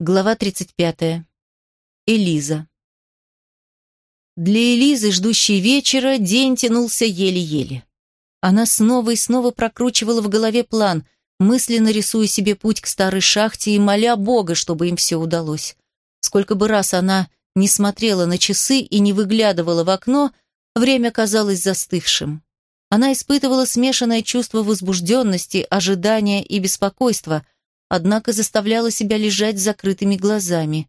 Глава 35. Элиза. Для Элизы, ждущей вечера, день тянулся еле-еле. Она снова и снова прокручивала в голове план, мысленно рисуя себе путь к старой шахте и моля Бога, чтобы им все удалось. Сколько бы раз она не смотрела на часы и не выглядывала в окно, время казалось застывшим. Она испытывала смешанное чувство возбужденности, ожидания и беспокойства – однако заставляла себя лежать с закрытыми глазами.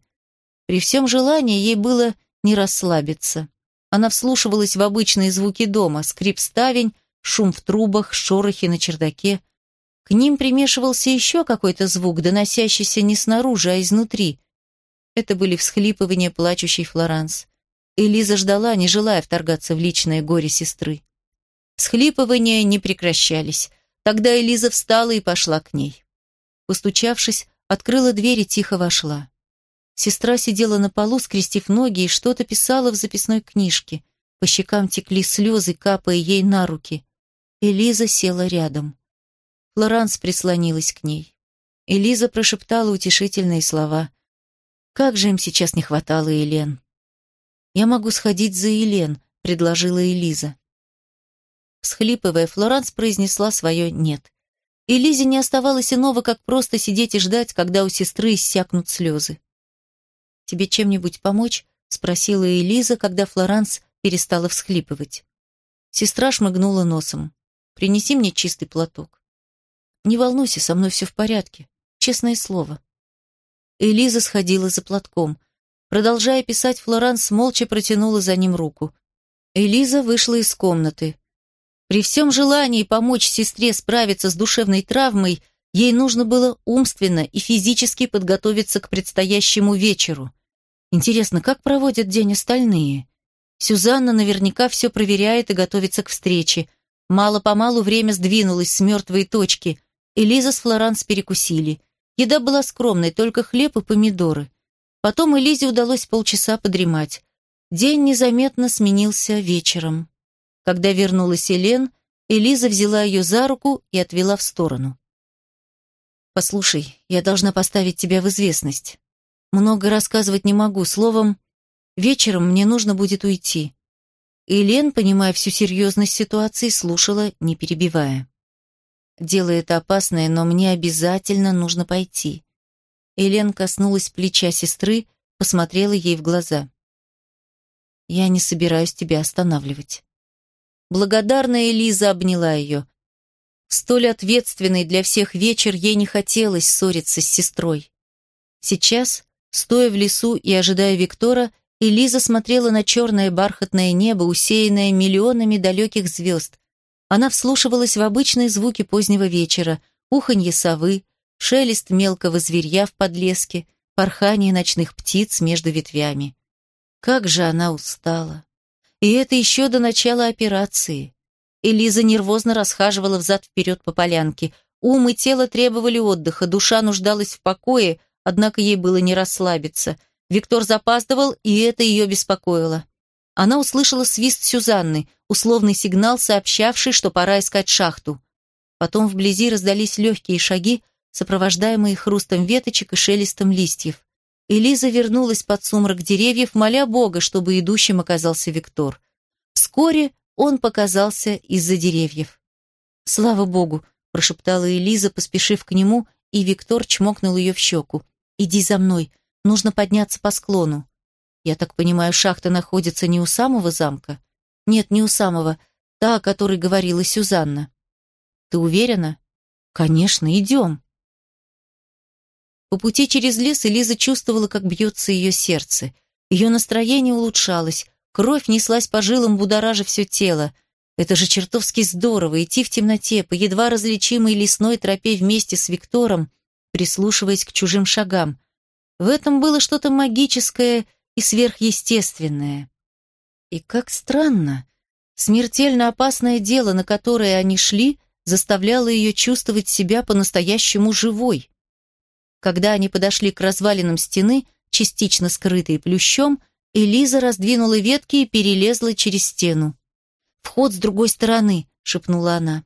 При всем желании ей было не расслабиться. Она вслушивалась в обычные звуки дома, скрип ставень, шум в трубах, шорохи на чердаке. К ним примешивался еще какой-то звук, доносящийся не снаружи, а изнутри. Это были всхлипывания плачущей Флоранс. Элиза ждала, не желая вторгаться в личное горе сестры. Схлипывания не прекращались. Тогда Элиза встала и пошла к ней. Постучавшись, открыла дверь и тихо вошла. Сестра сидела на полу, скрестив ноги, и что-то писала в записной книжке. По щекам текли слезы, капая ей на руки. Элиза села рядом. Флоранс прислонилась к ней. Элиза прошептала утешительные слова. Как же им сейчас не хватало Елен. «Я могу сходить за Елен», — предложила Элиза. Схлипывая, Флоранс произнесла свое «нет». И Лизе не оставалось иного, как просто сидеть и ждать, когда у сестры иссякнут слезы. «Тебе чем-нибудь помочь?» — спросила Элиза, когда Флоранс перестала всхлипывать. Сестра шмыгнула носом. «Принеси мне чистый платок». «Не волнуйся, со мной все в порядке. Честное слово». Элиза сходила за платком. Продолжая писать, Флоранс молча протянула за ним руку. Элиза вышла из комнаты. При всем желании помочь сестре справиться с душевной травмой, ей нужно было умственно и физически подготовиться к предстоящему вечеру. Интересно, как проводят день остальные? Сюзанна наверняка все проверяет и готовится к встрече. Мало-помалу время сдвинулось с мертвой точки. Элиза с Флоранс перекусили. Еда была скромной, только хлеб и помидоры. Потом Элизе удалось полчаса подремать. День незаметно сменился вечером. Когда вернулась Элен, Элиза взяла ее за руку и отвела в сторону. «Послушай, я должна поставить тебя в известность. Много рассказывать не могу, словом, вечером мне нужно будет уйти». Элен, понимая всю серьезность ситуации, слушала, не перебивая. «Дело это опасное, но мне обязательно нужно пойти». Элен коснулась плеча сестры, посмотрела ей в глаза. «Я не собираюсь тебя останавливать». Благодарная Элиза обняла ее. Столь ответственный для всех вечер ей не хотелось ссориться с сестрой. Сейчас, стоя в лесу и ожидая Виктора, Элиза смотрела на черное бархатное небо, усеянное миллионами далеких звезд. Она вслушивалась в обычные звуки позднего вечера, уханье совы, шелест мелкого зверья в подлеске, порхание ночных птиц между ветвями. Как же она устала! И это еще до начала операции. Элиза нервозно расхаживала взад-вперед по полянке. Ум и тело требовали отдыха, душа нуждалась в покое, однако ей было не расслабиться. Виктор запаздывал, и это ее беспокоило. Она услышала свист Сюзанны, условный сигнал, сообщавший, что пора искать шахту. Потом вблизи раздались легкие шаги, сопровождаемые хрустом веточек и шелестом листьев. Элиза вернулась под сумрак деревьев, моля Бога, чтобы идущим оказался Виктор. Вскоре он показался из-за деревьев. «Слава Богу!» – прошептала Элиза, поспешив к нему, и Виктор чмокнул ее в щеку. «Иди за мной, нужно подняться по склону». «Я так понимаю, шахта находится не у самого замка?» «Нет, не у самого, та, о которой говорила Сюзанна». «Ты уверена?» «Конечно, идем». По пути через лес Элиза чувствовала, как бьется ее сердце. Ее настроение улучшалось, кровь неслась по жилам, будоража все тело. Это же чертовски здорово, идти в темноте, по едва различимой лесной тропе вместе с Виктором, прислушиваясь к чужим шагам. В этом было что-то магическое и сверхъестественное. И как странно, смертельно опасное дело, на которое они шли, заставляло ее чувствовать себя по-настоящему живой. Когда они подошли к развалинам стены, частично скрытой плющом, Элиза раздвинула ветки и перелезла через стену. «Вход с другой стороны», — шепнула она.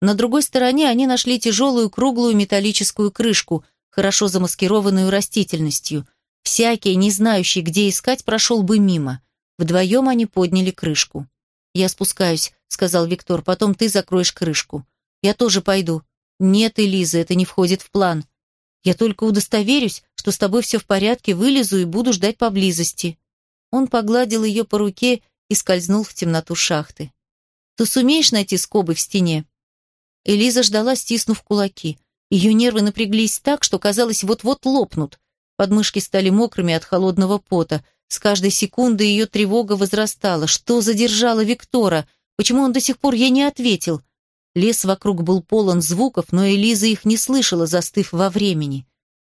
На другой стороне они нашли тяжелую круглую металлическую крышку, хорошо замаскированную растительностью. Всякий, не знающий, где искать, прошел бы мимо. Вдвоем они подняли крышку. «Я спускаюсь», — сказал Виктор, — «потом ты закроешь крышку». «Я тоже пойду». «Нет, Элиза, это не входит в план. Я только удостоверюсь, что с тобой все в порядке, вылезу и буду ждать поблизости». Он погладил ее по руке и скользнул в темноту шахты. «Ты сумеешь найти скобы в стене?» Элиза ждала, стиснув кулаки. Ее нервы напряглись так, что казалось, вот-вот лопнут. Подмышки стали мокрыми от холодного пота. С каждой секунды ее тревога возрастала. Что задержало Виктора? Почему он до сих пор ей не ответил? Лес вокруг был полон звуков, но Элиза их не слышала, застыв во времени.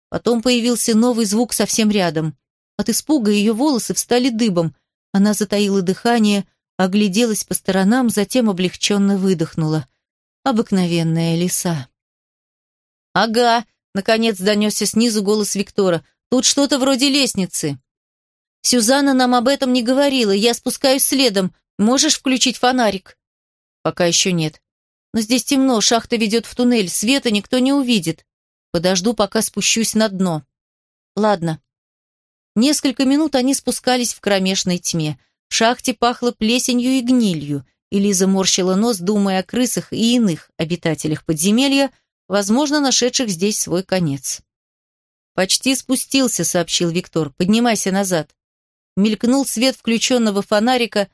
Потом появился новый звук совсем рядом. От испуга ее волосы встали дыбом. Она затаила дыхание, огляделась по сторонам, затем облегченно выдохнула. Обыкновенная лиса. «Ага», — наконец донесся снизу голос Виктора. «Тут что-то вроде лестницы». «Сюзанна нам об этом не говорила. Я спускаюсь следом. Можешь включить фонарик?» «Пока еще нет. Но здесь темно, шахта ведет в туннель, света никто не увидит. Подожду, пока спущусь на дно. Ладно. Несколько минут они спускались в кромешной тьме. В шахте пахло плесенью и гнилью, и Лиза морщила нос, думая о крысах и иных обитателях подземелья, возможно, нашедших здесь свой конец. «Почти спустился», — сообщил Виктор. «Поднимайся назад». Мелькнул свет включенного фонарика,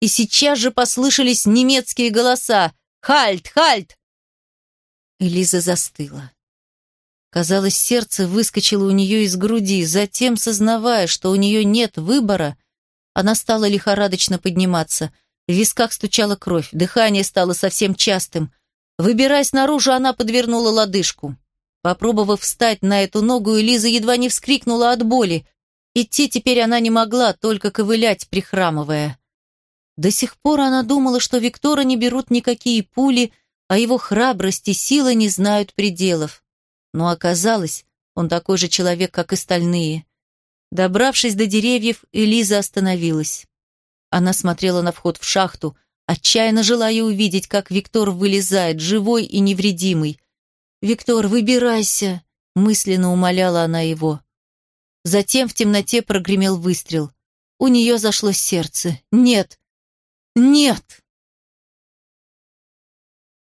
и сейчас же послышались немецкие голоса. Хальт! Хальт!» Элиза застыла. Казалось, сердце выскочило у нее из груди. Затем, сознавая, что у нее нет выбора, она стала лихорадочно подниматься. В висках стучала кровь, дыхание стало совсем частым. Выбираясь наружу, она подвернула лодыжку. Попробовав встать на эту ногу, Элиза едва не вскрикнула от боли. Идти теперь она не могла, только ковылять, прихрамывая. До сих пор она думала, что Виктора не берут никакие пули, а его храбрость и сила не знают пределов. Но оказалось, он такой же человек, как и остальные. Добравшись до деревьев, Элиза остановилась. Она смотрела на вход в шахту, отчаянно желая увидеть, как Виктор вылезает, живой и невредимый. «Виктор, выбирайся!» — мысленно умоляла она его. Затем в темноте прогремел выстрел. У нее зашло сердце. «Нет! Нет!»